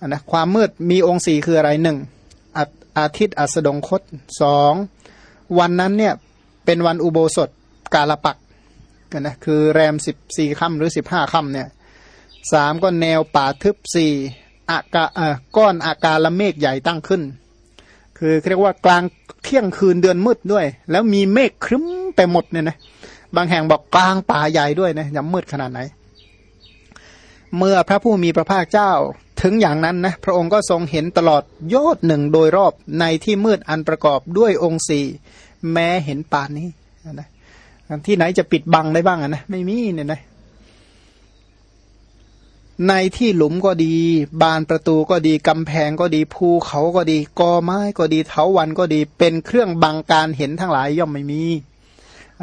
อันนะความมืดมีองค์สี่คืออะไรหนึ่งอาอาทิตย์อัสดงคตสองวันนั้นเนี่ยเป็นวันอุโบสถกาลปักกันนะคือแรมสิบสี่ค่ำหรือสิบห้าค่ำเนี่ยสามก็แนวป่าทึบสี่อากาเอ่อก้อนอากาละเมฆใหญ่ตั้งขึ้น คือเรียกว่ากลางเที่ยงคืนเดือนมืดด้วย แล้วมีเมฆครึ้มไปหมดเนี่ยนะบางแห่งบอกกลางป่าใหญ่ด้วยนะยังมืดขนาดไหน เมื่อพระผู้มีพระภาคเจ้า ถึงอย่างนั้นนะพระองค์ก็ทรงเห็นตลอดยอดหนึ่งโดยรอบในที่มืดอันประกอบด้วยองค์สี่แม้เห็นป่านนี้นะที่ไหนจะปิดบังได้บ้างนะไม่มีเนี่ยนะในที่หลุมก็ดี บานประตูก็ดี กำแพงก็ดี ภูเขาก็ดี กอไม้ก็ดีเถาวันก็ดี เป็นเครื่องบังการเห็นทั้งหลายย่อมไม่มี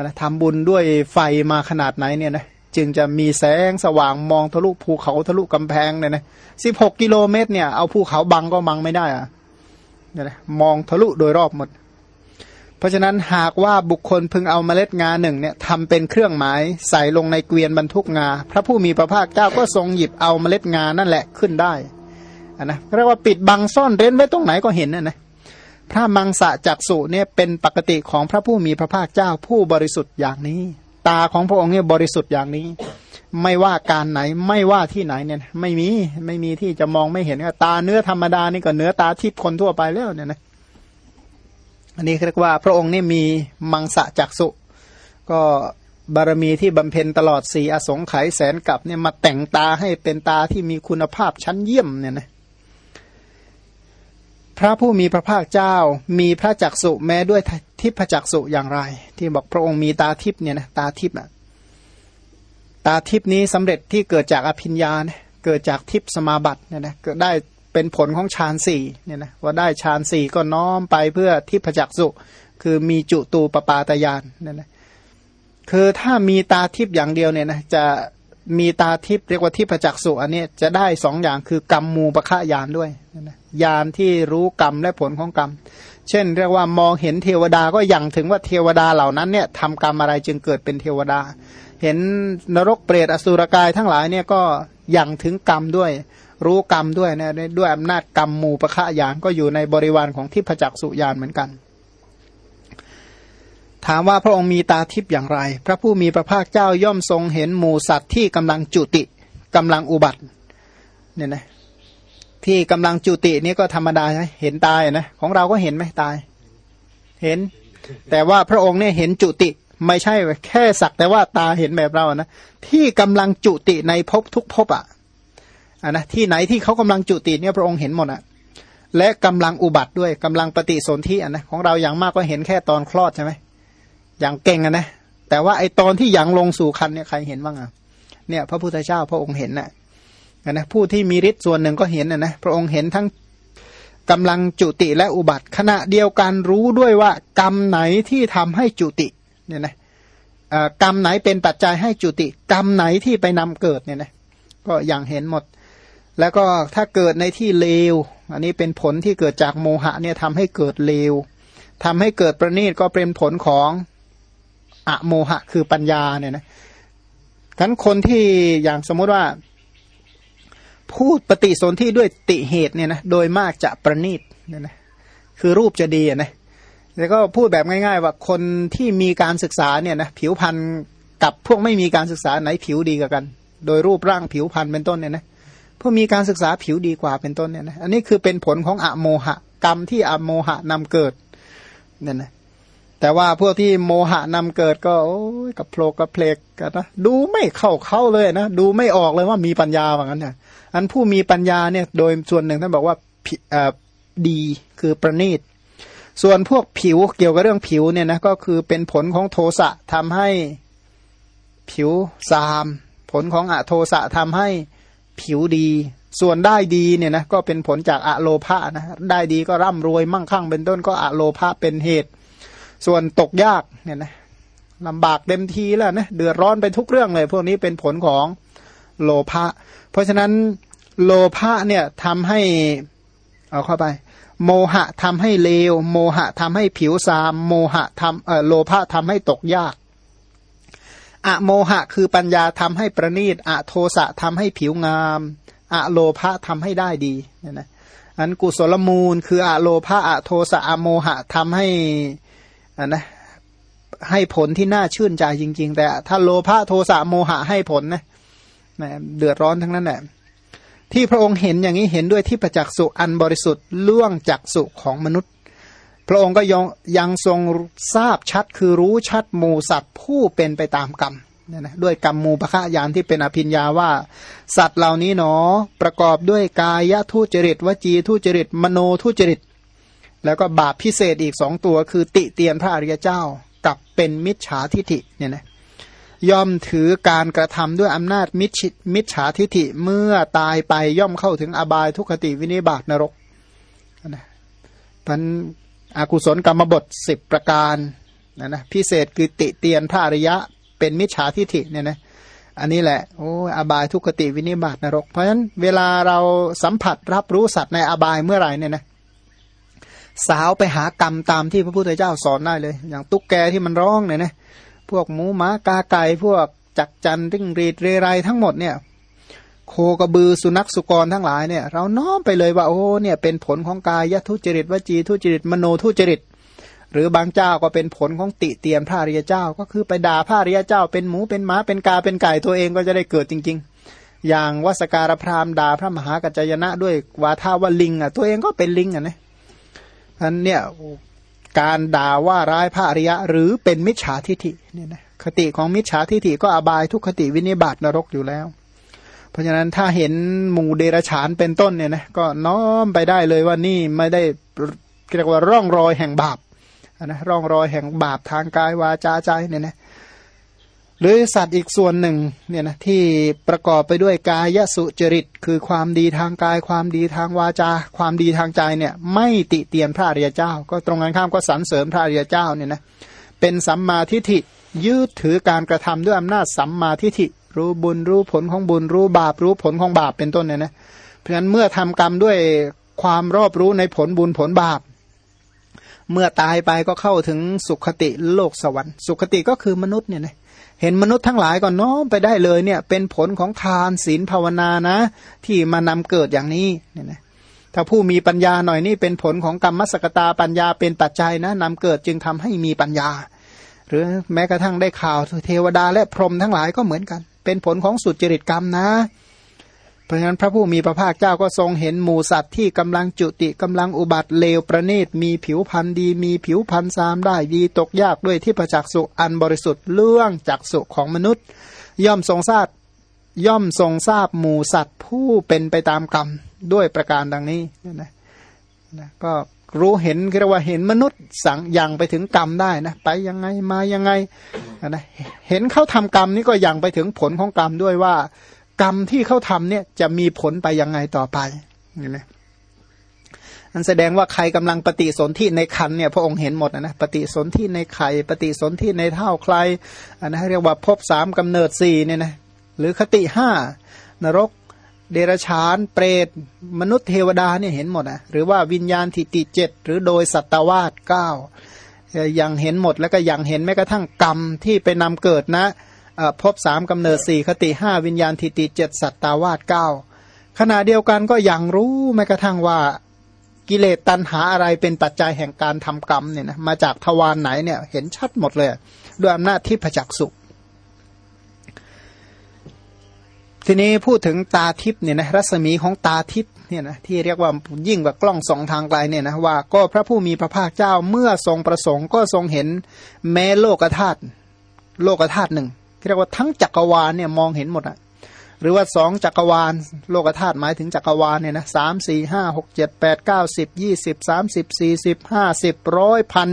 นะทำบุญด้วยไฟมาขนาดไหนเนี่ยนะ จึงจะมีแสงสว่างมองทะลุภูเขาทะลุกำแพงเนี่ยนะสิบหกกิโลเมตรเนี่ยเอาภูเขาบังก็บังไม่ได้อะเนี่ยนะมองทะลุโดยรอบหมด เพราะฉะนั้นหากว่าบุคคลพึงเอาเมล็ดงาหนึ่งเนี่ยทำเป็นเครื่องหมายใส่ลงในเกวียนบรรทุกงา พระผู้มีพระภาคเจ้าก็ทรงหยิบเอาเมล็ดงานั่นแหละขึ้นได้อะนะเรียกว่าปิดบังซ่อนเร้นไว้ตรงไหนก็เห็นนะนะพระมังสะจักสุเนี่ยเป็นปกติของพระผู้มีพระภาคเจ้าผู้บริสุทธิ์อย่างนี้ ตาของพระองค์เนี่ยบริสุทธิ์อย่างนี้ ไม่ว่าการไหนไม่ว่าที่ไหนเนี่ยไม่มีไม่มีที่จะมองไม่เห็นตาเนื้อธรรมดานี่ก็เนื้อตาทิพย์คนทั่วไปแล้วเนี่ยนะอันนี้เรียกว่าพระองค์นี่มีมังสะจักสุก็บารมีที่บำเพ็ญตลอดสี่อสงไขยแสนกับเนี่ยมาแต่งตาให้เป็นตาที่มีคุณภาพชั้นเยี่ยมเนี่ยนะ พระผู้มีพระภาคเจ้ามีพระจักสุแม้ด้วยทิพจักสุอย่างไร ที่บอกพระองค์มีตาทิพเนี่ยนะตาทิพอะตาทิพนี้สำเร็จที่เกิดจากอภิญญาเนี่ยเกิดจากทิพสมาบัติเนี่ยนะเกิดได้เป็นผลของฌานสี่เนี่ยนะว่าได้ฌานสี่ก็น้อมไปเพื่อทิพจักสุคือมีจุตูปปาตยานเนี่ยนะคือถ้ามีตาทิพอย่างเดียวเนี่ยนะจะมีตาทิพเรียกว่าทิพจักสุอันนี้จะได้สองอย่างคือกรรมมูปะฆะยานด้วยนะ ยานที่รู้กรรมและผลของกรรม เช่น เรียกว่ามองเห็นเทวดาก็ยังถึงว่าเทวดาเหล่านั้นเนี่ยทำกรรมอะไรจึงเกิดเป็นเทวดา เห็นนรกเปรตอสุรกายทั้งหลายเนี่ยก็ยังถึงกรรมด้วย รู้กรรมด้วยนะด้วยอำนาจกรรมมูปะฆะยานก็อยู่ในบริวารของทิพจักสุยานเหมือนกัน ถามว่าพระองค์มีตาทิพย์อย่างไร พระผู้มีพระภาคเจ้าย่อมทรงเห็นหมูสัตว์ที่กำลังจุติกำลังอุบัติเนี่ยนะ ที่กำลังจุตินี่ก็ธรรมดาใช่เห็นตายนะของเราก็เห็นไหมตาย เห็น แต่ว่าพระองค์เนี่ยเห็นจุติไม่ใช่แค่สักแต่ว่าตาเห็นแบบเรานะที่กำลังจุติในภพทุกภพอะอะนะที่ไหนที่เขากำลังจุติเนี่ยพระองค์เห็นหมดอะและกำลังอุบัติด้วยกำลังปฏิสนธิอะนะของเราอย่างมากก็เห็นแค่ตอนคลอดใช่ไหมอย่างเก่งอะนะแต่ว่าไอตอนที่ยังลงสู่คันเนี่ยใครเห็นบ้างอะเนี่ย พระพุทธเจ้าพระองค์เห็นน่ะ นะผู้ที่มีฤทธิ์ส่วนหนึ่งก็เห็นนะนะพระองค์เห็นทั้งกำลังจุติและอุบัติ ขณะเดียวกันรู้ด้วยว่ากรรมไหนที่ทำให้จุติเนี่ยนะกรรมไหนเป็นปัจจัยให้จุติ กรรมไหนที่ไปนำเกิดเนี่ยนะก็อย่างเห็นหมด แล้วก็ถ้าเกิดในที่เลว อันนี้เป็นผลที่เกิดจากโมหะเนี่ยทำให้เกิดเลวทำให้เกิดประณีตก็เป็นผลของอะโมหะคือปัญญาเนี่ยนะทั้นคนที่อย่างสมมติว่า พูดปฏิสนธิด้วยติเหตุเนี่ยนะโดยมากจะประณีตเนี่ยนะคือรูปจะดีนะแล้วก็พูดแบบง่าย ๆ ว่าคนที่มีการศึกษาเนี่ยนะผิวพรรณกับพวกไม่มีการศึกษาไหนผิวดีกว่ากัน โดยรูปร่างผิวพรรณเป็นต้นเนี่ยนะพวกมีการศึกษาผิวดีกว่าเป็นต้นเนี่ยนะอันนี้คือเป็นผลของอะโมหะ กรรมที่อะโมหะนำเกิดเนี่ยนะแต่ว่าพวกที่โมหะนำเกิดก็โอ้ยกับโผลกับเพลกกันนะดูไม่เข้าเข้าเลยนะดูไม่ออกเลยว่ามีปัญญาแบบนั้นเนี่ย อันผู้มีปัญญาเนี่ยโดยส่วนหนึ่งท่านบอกว่าดีคือประณีต ส่วนพวกผิวเกี่ยวกับเรื่องผิวเนี่ยนะก็คือเป็นผลของโทสะทำให้ผิวซาม ผลของอะโทสะทำให้ผิวดี ส่วนได้ดีเนี่ยนะก็เป็นผลจากอะโลภะนะได้ดีก็ร่ำรวยมั่งคั่งเป็นต้นก็อะโลภะเป็นเหตุ ส่วนตกยากเนี่ยนะลำบากเต็มทีแล้วนะเดือดร้อนไปทุกเรื่องเลย พวกนี้เป็นผลของโลภะเพราะฉะนั้น โลภะเนี่ยทำให้เอาเข้าไป โมหะทำให้เลว โมหะทำให้ผิวซาม โมหะทำเอ่อโลภะทำให้ตกยากอะโมหะคือปัญญาทำให้ประณีตอะโทสะทำให้ผิวงามอะโลภะทำให้ได้ดีเนี่ยนะอันกุศลมูล คืออะโลภะอะโทสะอะโมหะทำให้อันนะให้ผลที่น่าชื่นใจจริง ๆ แต่ถ้าโลภะโทสะโมหะให้ผลนะนะเดือดร้อนทั้งนั้นแหละ ที่พระองค์เห็นอย่างนี้เห็นด้วยที่ประจักษ์สุอันบริสุทธิ์ล่วงจากสุของมนุษย์ พระองค์ก็ยังยังทรงทราบชัดคือรู้ชัดหมูสัตว์ผู้เป็นไปตามกรรมเนี่ยนะด้วยกรรมมูปะฆะยานที่เป็นอภิญญาว่า สัตว์เหล่านี้หนอ ประกอบด้วยกายทุจริต วจีทุจริต มโนทุจริต แล้วก็บาปพิเศษอีกสองตัวคือติเตียนพระอริยเจ้ากับเป็นมิจฉาทิฐิเนี่ยนะ ย่อมถือการกระทำด้วยอำนาจมิจมิจฉาทิฐิเมื่อตายไปย่อมเข้าถึงอบายทุกขติวินิบาตนรกนะพันอากุศลกรรมบทสิบประการนะนะพิเศษคือติเตียนพระอริยะเป็นมิจฉาทิฐิเนี่ยนะอันนี้แหละโอ้อบายทุกขติวินิบาตนรก เพราะฉะนั้นเวลาเราสัมผัสรับรู้สัตว์ในอบายเมื่อไหร่เนี่ยนะสาวไปหากรรมตามที่พระพุทธเจ้าสอนได้เลย อย่างตุ๊กแกที่มันร้องเนี่ยนะ พวกหมูหมากาไก่พวกจักจันริงรีดเรไรทั้งหมดเนี่ย โคกระบือสุนัขสุกรทั้งหลายเนี่ย เราน้อมไปเลยว่าโอ้เนี่ยเป็นผลของกายทุจริตวจีทุจริตมโนทุจริต หรือบางเจ้าก็เป็นผลของติเตียนพระริยเจ้า ก็คือไปด่าพระริยเจ้า เป็นหมูเป็นหมาเป็นกาเป็นไก่ตัวเองก็จะได้เกิดจริง ๆ อย่างวสการพราหมณ์ด่าพระมหากัจจยนะด้วยวาทาว่าลิงอะตัวเองก็เป็นลิงอะนะอันเนี่ย การด่าว่าร้ายพระอริยะ หรือเป็นมิจฉาทิฐิเนี่ยนะคติของมิจฉาทิฐิก็อบายทุกคติวินิบาตนรกอยู่แล้ว เพราะฉะนั้นถ้าเห็นหมู่เดรฉานเป็นต้นเนี่ยนะก็น้อมไปได้เลยว่านี่ไม่ได้เรียกว่าร่องรอยแห่งบาปนะร่องรอยแห่งบาปทางกายวาจาใจเนี่ยนะ หรือสัตว์อีกส่วนหนึ่งเนี่ยนะที่ประกอบไปด้วยกายสุจริต คือความดีทางกาย ความดีทางวาจา ความดีทางใจเนี่ยไม่ติเตียนพระอริยเจ้า ก็ตรงกันข้ามก็สรรเสริมพระอริยเจ้าเนี่ยนะเป็นสัมมาทิฏฐิยืดถือการกระทำด้วยอำนาจสัมมาทิฏฐิรู้บุญรู้ผลของบุญรู้บาปรู้ผลของบาปเป็นต้นเนี่ยนะเพราะฉะนั้นเมื่อทำกรรมด้วยความรอบรู้ในผลบุญผลบาป เมื่อตายไปก็เข้าถึงสุขติโลกสวรรค์ สุขติก็คือมนุษย์เนี่ยนะ เห็นมนุษย์ทั้งหลายก็น้อมไปได้เลยเนี่ย เป็นผลของทานศีลภาวนานะ ที่มานำเกิดอย่างนี้เนี่ยนะถ้าผู้มีปัญญาหน่อยนี่เป็นผลของกรรมมสกตาปัญญาเป็นปัจจัยนะนำเกิดจึงทำให้มีปัญญา หรือแม้กระทั่งได้ข่าวเทวดาและพรหมทั้งหลายก็เหมือนกัน เป็นผลของสุจริตกรรมนะ ราะฉะนั้นพระผู้มีพระภาคเจ้าก็ทรงเห็นหมูสัตว์ที่กำลังจุติกำลังอุบัติเลวประณีตมีผิวพันธ์ดี มีผิวพันธ์ซามได้ดีตกยากด้วยที่ประจักษ์สุอันบริสุทธิ์เรื่องจักสุของมนุษย์ ย่อมทรงทราบย่อมทรงทราบหมูสัตว์ผู้เป็นไปตามกรรมด้วยประการดังนี้นะนะก็รู้เห็นเรียกว่าเห็นมนุษย์สังยังไปถึงกรรมได้นะไปยังไงมายังไงนะเห็นเขาทำกรรมนี่ก็ยังไปถึงผลของกรรมด้วยว่า กรรมที่เขาทำเนี่ยจะมีผลไปยังไงต่อไปนี่นะอันแสดงว่าใครกำลังปฏิสนธิในคันเนี่ยพระองค์เห็นหมดนะปฏิสนธิในไข่ปฏิสนธิในเท่าใครอันนั้นเรียกว่าพบสามกำเนิดสี่เนี่ยนะหรือคติห้านรกเดรชาน เปรต มนุษย์เทวดาเนี่ยเห็นหมดนะหรือว่าวิญญาณทิติเจ็ดหรือโดยสัตวาสเก้ายังเห็นหมดแล้วก็ยังเห็นแม้กระทั่งกรรมที่ไปนำเกิดนะ พบสามกำเนิดสี่คติห้าวิญญาณทิติเจ็ดสัตตาวาสเก้าขณะเดียวกันก็ยังรู้แม้กระทั่งว่ากิเลสตัณหาอะไรเป็นปัจจัยแห่งการทำกรรมเนี่ยนะมาจากทวารไหนเนี่ยเห็นชัดหมดเลย ด้วยอำนาจที่ผจักสุทีนี้พูดถึงตาทิพย์เนี่ยนะรัศมีของตาทิพย์เนี่ยนะที่เรียกว่ายิ่งกว่ากล้องสองทางไกลเนี่ยนะว่าก็พระผู้มีพระภาคเจ้าเมื่อทรงประสงค์ก็ทรงเห็นแม้โลกธาตุโลกธาตุหนึ่ง เรียกว่าทั้งจักรวาลเนี่ยมองเห็นหมดอะหรือว่าสองจักรวาล โลกธาตุหมายถึงจักรวาลเนี่ยนะสามสี่ห้าหกเจ็ดแปดเก้าสิบยี่สิบสามสิบสี่สิบห้าสิบร้อยพัน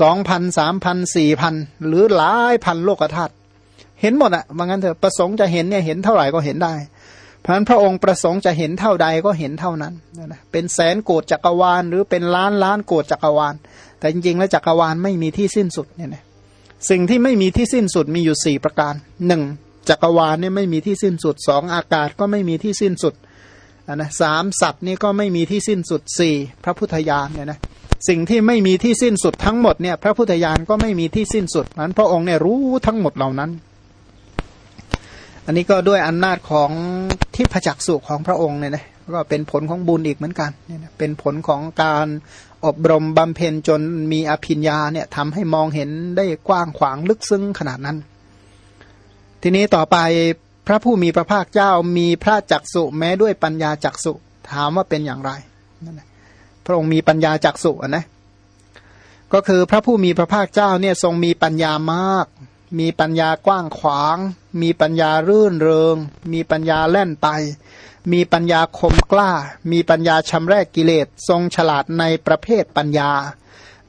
สองพันสามพันสี่พันหรือหลายพันโลกธาตุเห็นหมดอะว่างั้นเถอะประสงค์จะเห็นเนี่ยเห็นเท่าไหร่ก็เห็นได้ เพราะฉะนั้นพระองค์ประสงค์จะเห็นเท่าใดก็เห็นเท่านั้นนะเป็นแสนโกดจักรวาล หรือเป็นล้านล้านโกดจักรวาล แต่จริงๆแล้วจักรวาลไม่มีที่สิ้นสุดเนี่ยนะ สิ่งที่ไม่มีที่สิ้นสุดมีอยู่สี่ประการหนึ่งจักรวาลเนี่ยไม่มีที่สิ้นสุดสองอากาศก็ไม่มีที่สิ้นสุดนะสามสัตว์นี่ก็ไม่มีที่สิ้นสุดสี่พระพุทธญาณเนี่ยนะสิ่งที่ไม่มีที่สิ้นสุดทั้งหมดเนี่ยพระพุทธญาณก็ไม่มีที่สิ้นสุดนั้น พระองค์เนี่ยรู้ทั้งหมดเหล่านั้น อันนี้ก็ด้วยอำนาจของทิพจักสุของพระองค์เนี่ยนะ ก็เป็นผลของบุญอีกเหมือนกันเป็นผลของการอบรมบำเพ็ญจนมีอภิญญาเนี่ยทำให้มองเห็นได้กว้างขวางลึกซึ้งขนาดนั้น ทีนี้ต่อไปพระผู้มีพระภาคเจ้ามีพระจักสุแม้ด้วยปัญญาจักสุถามว่าเป็นอย่างไรนั่นแหละพระองค์มีปัญญาจักสุนะก็คือพระผู้มีพระภาคเจ้าเนี่ยทรงมีปัญญามาก มีปัญญากว้างขวาง มีปัญญารื่นเริง มีปัญญาแล่นไป มีปัญญาคมกล้า มีปัญญาชำแรกกิเลส ทรงฉลาดในประเภทปัญญา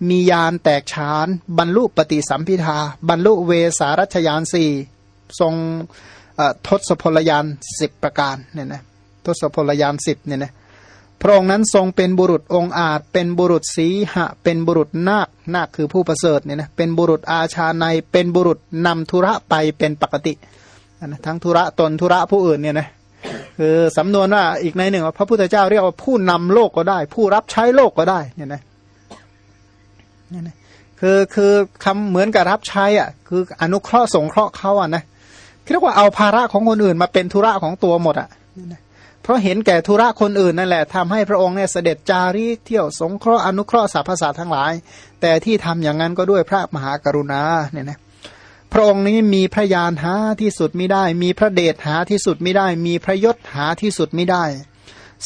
มียานแตกฉาน บรรลุปฏิสัมพิทา บรรลุเวสารัชยานสี่ทรงทศพลยานสิบประการเนี่ยนะทศพลยานสิบเนี่ยนะพระองค์นั้นทรงเป็นบุรุษองอาจ เป็นบุรุษสีหะ เป็นบุรุษนาค นาคคือผู้ประเสริฐเนี่ยนะเป็นบุรุษอาชาในเป็นบุรุษนำธุระไปเป็นปกตินะทั้งธุระตนธุระผู้อื่นเนี่ยนะ คือสำนวนว่าอีกในหนึ่งพระพุทธเจ้าเรียกว่าผู้นำโลกก็ได้ ผู้รับใช้โลกก็ได้เนี่ยนะเนี่ยนะคือคือคำเหมือนกับรับใช้อะ คืออนุเคราะห์สงเคราะห์เขาอะนะเรียกว่าเอาภาระของคนอื่นมาเป็นธุระของตัวหมดอะเพราะเห็นแก่ธุระคนอื่นนั่นแหละทำให้พระองค์เนี่ยเสด็จจาริกเที่ยวสงเคราะห์อนุเคราะห์สรรพสัตว์ทั้งหลาย แต่ที่ทำอย่างนั้นก็ด้วยพระมหากรุณาเนี่ยนะ พระองค์นี้มีพระญาณหาที่สุดไม่ได้ มีพระเดชหาที่สุดไม่ได้ มีพระยศหาที่สุดไม่ได้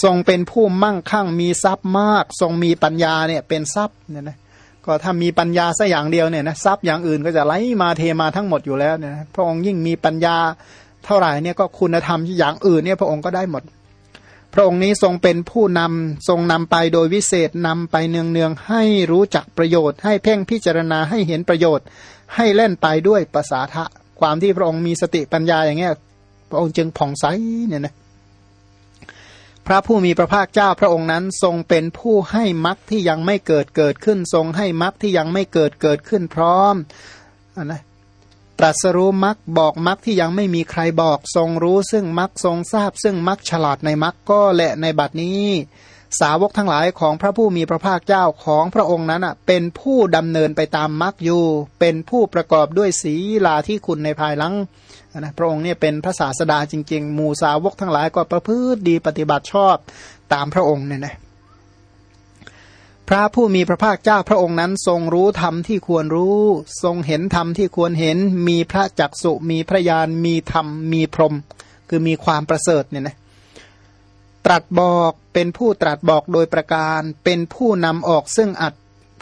ทรงเป็นผู้มั่งคั่งมีทรัพย์มาก ทรงมีปัญญาเนี่ยเป็นทรัพย์เนี่ยนะก็ถ้ามีปัญญาสัอย่างเดียวเนี่ยนะทรัพย์อย่างอื่นก็จะไหลมาเทมาทั้งหมดอยู่แล้วเนี่ยพระองค์ยิ่งมีปัญญาเท่าไหร่เนี่ยก็คุณธรรมอย่างอื่นเนี่ยพระองค์ก็ได้หมด พระองค์นี้ทรงเป็นผู้นำทรงนำไปโดยวิเศษนำไปเนืองๆให้รู้จักประโยชน์ ให้เพ่งพิจารณาให้เห็นประโยชน์ ให้เล่นไปด้วยภาษาทะ ความที่พระองค์มีสติปัญญาอย่างเงี้ย พระองค์จึงผ่องใสเนี่ยนะพระผู้มีพระภาคเจ้าพระองค์นั้น ทรงเป็นผู้ให้มรรคที่ยังไม่เกิดเกิดขึ้น ทรงให้มรรคที่ยังไม่เกิดเกิดขึ้นพร้อมอนนะตรัสรู้มรรคบอกมรรคที่ยังไม่มีใครบอก ทรงรู้ซึ่งมรรคทรงทราบซึ่งมรรคฉลาดในมรรคก็และในบัดนี้ สาวกทั้งหลายของพระผู้มีพระภาคเจ้าของพระองค์นั้นเป็นผู้ดำเนินไปตามมรรคอยู่ เป็นผู้ประกอบด้วยศีลาที่คุณในภายหลังนะพระองค์เนี่ยเป็นพระศาสดาจริง ๆ หมู่สาวกทั้งหลายก็ประพฤติดีปฏิบัติชอบตามพระองค์เนี่ยนะพระผู้มีพระภาคเจ้าพระองค์นั้น ทรงรู้ธรรมที่ควรรู้ ทรงเห็นธรรมที่ควรเห็น มีพระจักสุมีพระญาณมีธรรมมีพรหมคือมีความประเสริฐเนี่ยนะ ตรัสบอกเป็นผู้ตรัสบอกโดยประการ เป็นผู้นำออกซึ่งอัด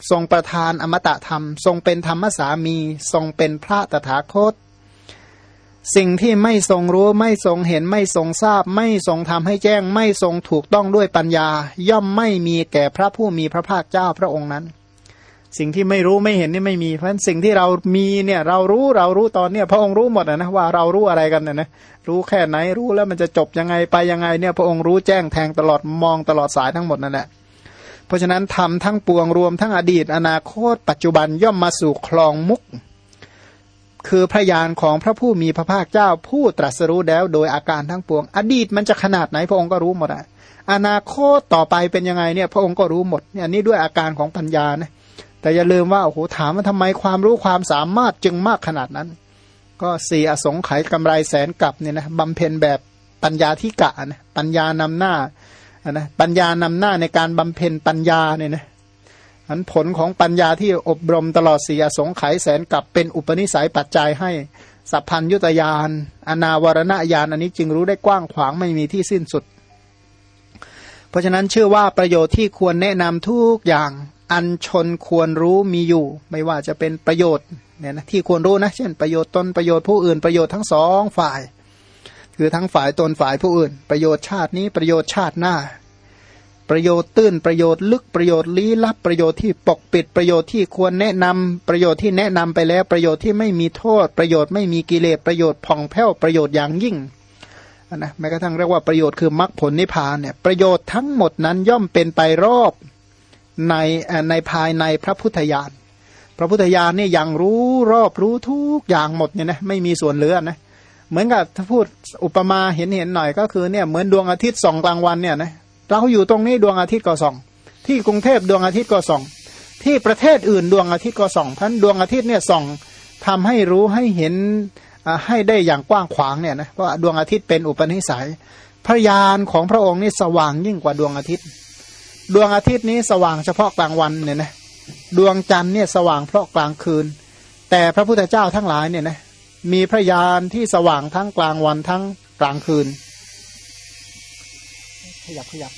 ทรงประธานอมตะธรรม ทรงเป็นธรรมสามี ทรงเป็นพระตถาคต สิ่งที่ไม่ทรงรู้ไม่ทรงเห็นไม่ทรงทราบ ไม่ทรงทำให้แจ้งไม่ทรงถูกต้องด้วยปัญญา ย่อมไม่มีแก่พระผู้มีพระภาคเจ้าพระองค์นั้น สิ่งที่ไม่รู้ไม่เห็นนี่ไม่มี เพราะฉะนั้นสิ่งที่เรามีเนี่ยเรารู้เรารู้ตอนเนี้ยพระองค์รู้หมดนะว่าเรารู้อะไรกันนะนะรู้แค่ไหนรู้แล้วมันจะจบยังไงไปยังไงเนี่ยพระองค์รู้แจ้งแทงตลอดมองตลอดสายทั้งหมดนั่นแหละเพราะฉะนั้นทำทั้งปวงรวมทั้งอดีตอนาคต ปัจจุบันย่อมมาสู่คลองมุก คือพระยานของพระผู้มีพระภาคเจ้าผู้ตรัสรู้แล้วโดยอาการทั้งปวง อดีตมันจะขนาดไหนพระองค์ก็รู้หมดอะอนาคตต่อไปเป็นยังไงเนี่ยพระองค์ก็รู้หมดเนี่ยนี่ด้วยอาการของปัญญานะ แต่อย่าลืมว่าโอ้โหถามว่าทำไมความรู้ความสามารถจึงมากขนาดนั้น ก็สี่อสงไขยกำไรแสนกับเนี่ยนะบำเพ็ญแบบปัญญาที่กะนะปัญญานำหน้านะปัญญานำหน้าในการบำเพ็ญปัญญาเนี่ยนะอันผลของปัญญาที่อบรมตลอดสียสงไขยแสนกับเป็นอุปนิสัยปัจจัยให้สัพพัญยุตยาน อนาวรณญาณอันนี้จึงรู้ได้กว้างขวางไม่มีที่สิ้นสุด เพราะฉะนั้นเชื่อว่าประโยชน์ที่ควรแนะนำทุกอย่าง อันชนควรรู้มีอยู่ ไม่ว่าจะเป็นประโยชน์เนี่ยนะที่ควรรู้นะ เช่นประโยชน์ตนประโยชน์ผู้อื่นประโยชน์ทั้งสองฝ่าย คือทั้งฝ่ายตนฝ่ายผู้อื่น ประโยชน์ชาตินี้ประโยชน์ชาติหน้า ประโยชน์ตื้นประโยชน์ลึกประโยชน์ลี้ลับประโยชน์ที่ปกปิดประโยชน์ที่ควรแนะนำประโยชน์ที่แนะนำไปแล้ว ประโยชน์ที่ไม่มีโทษ ประโยชน์ไม่มีกิเลสประโยชน์ผ่องแผ้วประโยชน์อย่างยิ่งนะแม้กระทั่งเรียกว่าประโยชน์คือมรรคผลนิพพานเนี่ยประโยชน์ทั้งหมดนั้นย่อมเป็นไปรอบ ในในภายในพระพุทธญาณพระพุทธญาณเนี่ยยังรู้รอบรู้ทุกอย่างหมดเนี่ยนะไม่มีส่วนเหลือนะเหมือนกับถ้าพูดอุปมาเห็นเห็นหน่อยก็คือเนี่ยเหมือนดวงอาทิตย์ส่องกลางวันเนี่ยนะเราอยู่ตรงนี้ดวงอาทิตย์ก็ส่อง ที่กรุงเทพดวงอาทิตย์ก็ส่อง ที่ประเทศอื่นดวงอาทิตย์ก็ส่องพันดวงอาทิตย์เนี่ยส่องทำให้รู้ให้เห็นให้ได้อย่างกว้างขวางเนี่ยนะเพราะดวงอาทิตย์เป็นอุปนิสัยพระยานของพระองค์นี่สว่างยิ่งกว่าดวงอาทิตย์ ดวงอาทิตย์นี้สว่างเฉพาะกลางวันเนี่ยนะดวงจันทร์เนี่ยสว่างเพราะกลางคืน แต่พระพุทธเจ้าทั้งหลายเนี่ยนะมีพระยานที่สว่างทั้งกลางวันทั้งกลางคืน ขยับขยับ